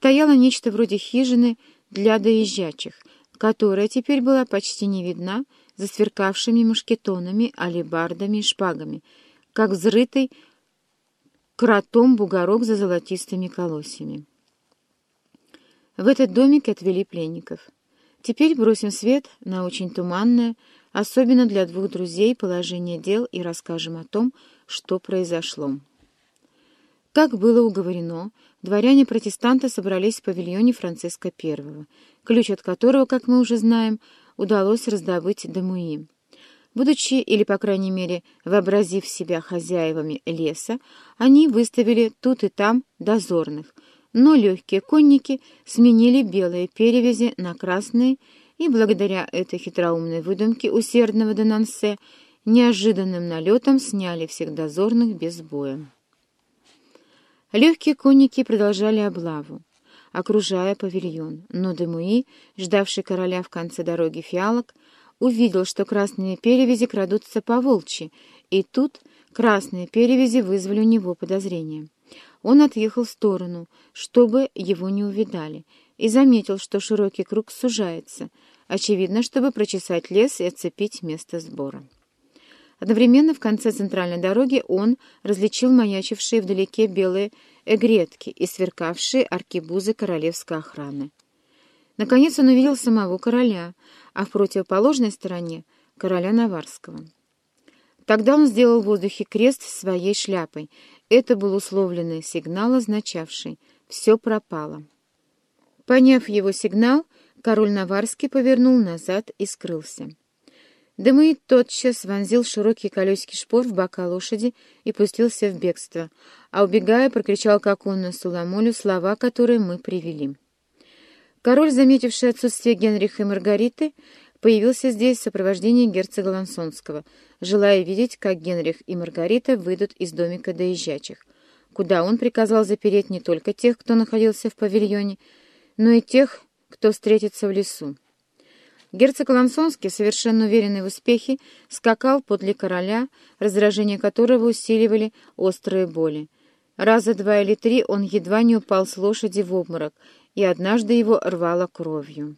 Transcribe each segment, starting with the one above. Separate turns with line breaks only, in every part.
стояло нечто вроде хижины для доезжачих, которая теперь была почти не видна за сверкавшими мушкетонами, алебардами и шпагами, как взрытый кротом бугорок за золотистыми колосьями. В этот домик отвели пленников. Теперь бросим свет на очень туманное, особенно для двух друзей, положение дел и расскажем о том, что произошло. Как было уговорено, дворяне-протестанты собрались в павильоне Франциска I, ключ от которого, как мы уже знаем, удалось раздобыть Дамуи. Будучи, или, по крайней мере, вообразив себя хозяевами леса, они выставили тут и там дозорных, но легкие конники сменили белые перевязи на красные, и благодаря этой хитроумной выдумке усердного Денансе неожиданным налетом сняли всех дозорных без боя. Легкие конники продолжали облаву, окружая павильон, но Демуи, ждавший короля в конце дороги фиалок, увидел, что красные перевязи крадутся по волчьи, и тут красные перевязи вызвали у него подозрение. Он отъехал в сторону, чтобы его не увидали, и заметил, что широкий круг сужается, очевидно, чтобы прочесать лес и оцепить место сбора. Одновременно в конце центральной дороги он различил маячившие вдалеке белые эгретки и сверкавшие аркебузы королевской охраны. Наконец он увидел самого короля, а в противоположной стороне — короля Наварского. Тогда он сделал в воздухе крест своей шляпой. Это был условленный сигнал, означавший «все пропало». Поняв его сигнал, король Наварский повернул назад и скрылся. Демуид тотчас вонзил широкий колесикий шпор в бока лошади и пустился в бегство, а, убегая, прокричал как он на Суламолю слова, которые мы привели. Король, заметивший отсутствие Генриха и Маргариты, появился здесь в сопровождении герцога Лансонского, желая видеть, как Генрих и Маргарита выйдут из домика доезжачих, куда он приказал запереть не только тех, кто находился в павильоне, но и тех, кто встретится в лесу. Герцог Лансонский, совершенно уверенный в успехе, скакал подле короля, раздражение которого усиливали острые боли. Раза два или три он едва не упал с лошади в обморок, и однажды его рвало кровью.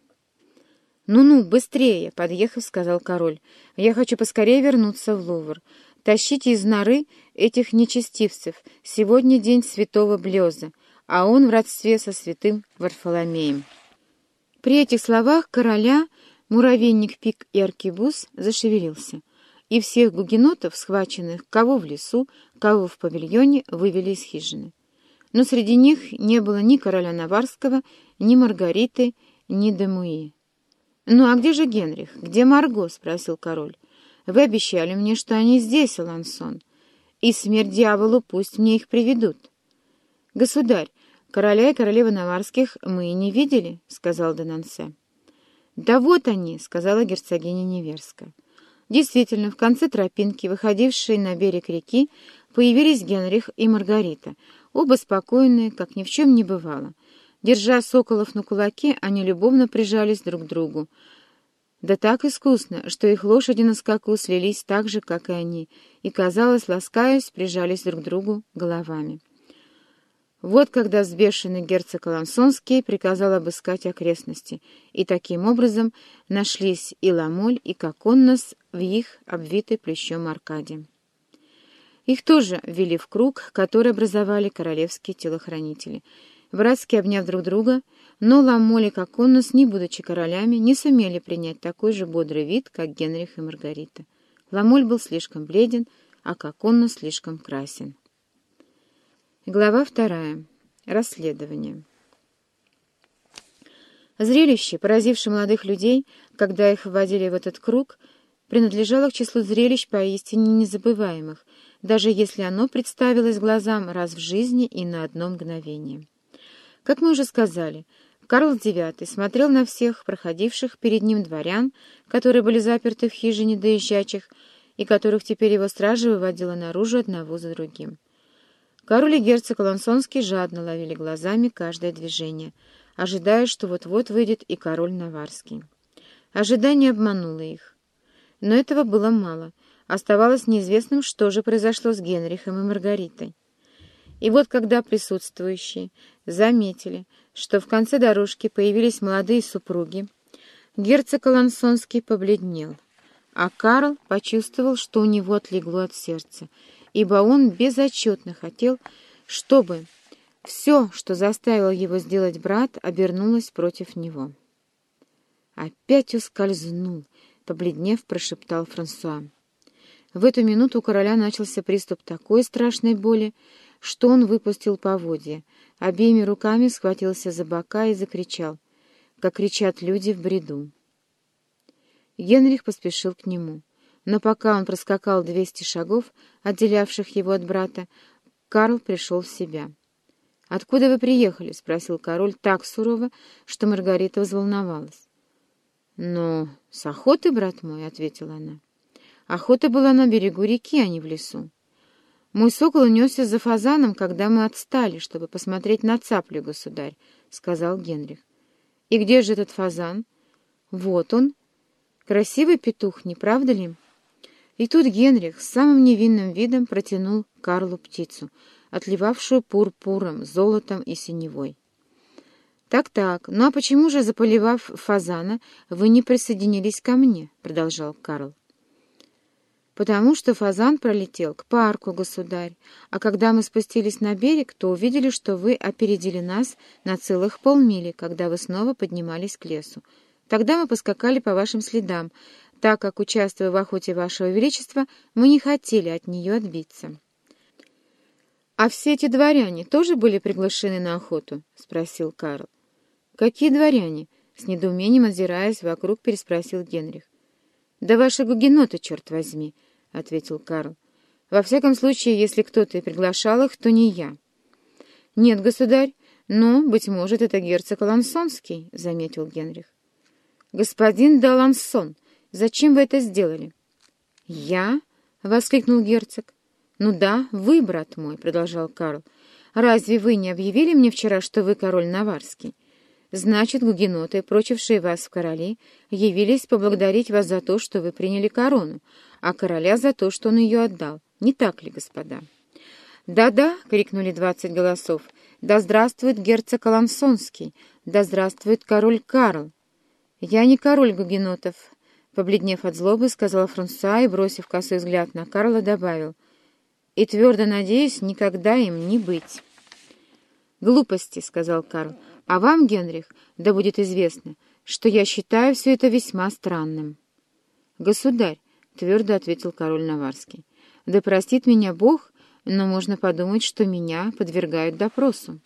«Ну-ну, быстрее!» — подъехав, сказал король. «Я хочу поскорее вернуться в Лувр. Тащите из норы этих нечестивцев. Сегодня день святого Блеза, а он в родстве со святым Варфоломеем». При этих словах короля Муравейник Пик и Аркибус зашевелился, и всех гугенотов, схваченных кого в лесу, кого в павильоне, вывели из хижины. Но среди них не было ни короля Наварского, ни Маргариты, ни Демуи. «Ну а где же Генрих? Где Марго?» — спросил король. «Вы обещали мне, что они здесь, Алансон, и смерть дьяволу пусть мне их приведут». «Государь, короля и королевы Наварских мы и не видели», — сказал Денансе. «Да вот они», — сказала герцогиня Неверская. Действительно, в конце тропинки, выходившей на берег реки, появились Генрих и Маргарита, оба спокойные, как ни в чем не бывало. Держа соколов на кулаке, они любовно прижались друг к другу. Да так искусно, что их лошади на скаку слились так же, как и они, и, казалось, ласкаясь, прижались друг к другу головами. Вот когда взбешенный герцог Алансонский приказал обыскать окрестности, и таким образом нашлись и Ламоль, и Коконнос в их обвитой плещом аркаде. Их тоже ввели в круг, который образовали королевские телохранители, братски обняв друг друга, но Ламоль и Коконнос, не будучи королями, не сумели принять такой же бодрый вид, как Генрих и Маргарита. Ламоль был слишком бледен, а Коконнос слишком красен. Глава вторая. Расследование. Зрелище, поразившее молодых людей, когда их вводили в этот круг, принадлежало к числу зрелищ поистине незабываемых, даже если оно представилось глазам раз в жизни и на одно мгновение. Как мы уже сказали, Карл IX смотрел на всех проходивших перед ним дворян, которые были заперты в хижине доезжачих, и которых теперь его стража выводила наружу одного за другим. Король и герцог Лансонский жадно ловили глазами каждое движение, ожидая, что вот-вот выйдет и король Наварский. Ожидание обмануло их. Но этого было мало. Оставалось неизвестным, что же произошло с Генрихом и Маргаритой. И вот когда присутствующие заметили, что в конце дорожки появились молодые супруги, герцог Алансонский побледнел, а Карл почувствовал, что у него отлегло от сердца, ибо он безотчетно хотел, чтобы все, что заставил его сделать брат, обернулось против него. «Опять ускользнул», — побледнев, прошептал Франсуа. В эту минуту у короля начался приступ такой страшной боли, что он выпустил поводья, обеими руками схватился за бока и закричал, как кричат люди в бреду. Генрих поспешил к нему, но пока он проскакал двести шагов, отделявших его от брата, Карл пришел в себя. «Откуда вы приехали?» — спросил король так сурово, что Маргарита взволновалась. «Но с охоты, брат мой», — ответила она. Охота была на берегу реки, а не в лесу. Мой сокол унесся за фазаном, когда мы отстали, чтобы посмотреть на цаплю, государь, — сказал Генрих. — И где же этот фазан? — Вот он. Красивый петух, не правда ли? И тут Генрих с самым невинным видом протянул Карлу птицу, отливавшую пурпуром, золотом и синевой. «Так-так, ну а почему же, заполивав фазана, вы не присоединились ко мне?» — продолжал Карл потому что фазан пролетел к парку, государь, а когда мы спустились на берег, то увидели, что вы опередили нас на целых полмили, когда вы снова поднимались к лесу. Тогда мы поскакали по вашим следам, так как, участвуя в охоте вашего величества, мы не хотели от нее отбиться. — А все эти дворяне тоже были приглашены на охоту? — спросил Карл. — Какие дворяне? — с недоумением озираясь вокруг, переспросил Генрих. «Да ваши гугеноты, черт возьми!» — ответил Карл. «Во всяком случае, если кто-то и приглашал их, то не я». «Нет, государь, но, быть может, это герцог Алансонский», — заметил Генрих. «Господин де Алансон, зачем вы это сделали?» «Я?» — воскликнул герцог. «Ну да, вы, брат мой», — продолжал Карл. «Разве вы не объявили мне вчера, что вы король Наварский? Значит, гугеноты, прочившие вас в короли, явились поблагодарить вас за то, что вы приняли корону, а короля за то, что он ее отдал. Не так ли, господа? «Да-да!» — крикнули двадцать голосов. «Да здравствует герцог Алансонский! Да здравствует король Карл!» «Я не король гугенотов!» — побледнев от злобы, сказал Франсуа и, бросив косой взгляд на Карла, добавил. «И твердо надеюсь, никогда им не быть!» «Глупости!» — сказал Карл. А вам, Генрих, да будет известно, что я считаю все это весьма странным. — Государь, — твердо ответил король Наварский, — да простит меня Бог, но можно подумать, что меня подвергают допросу.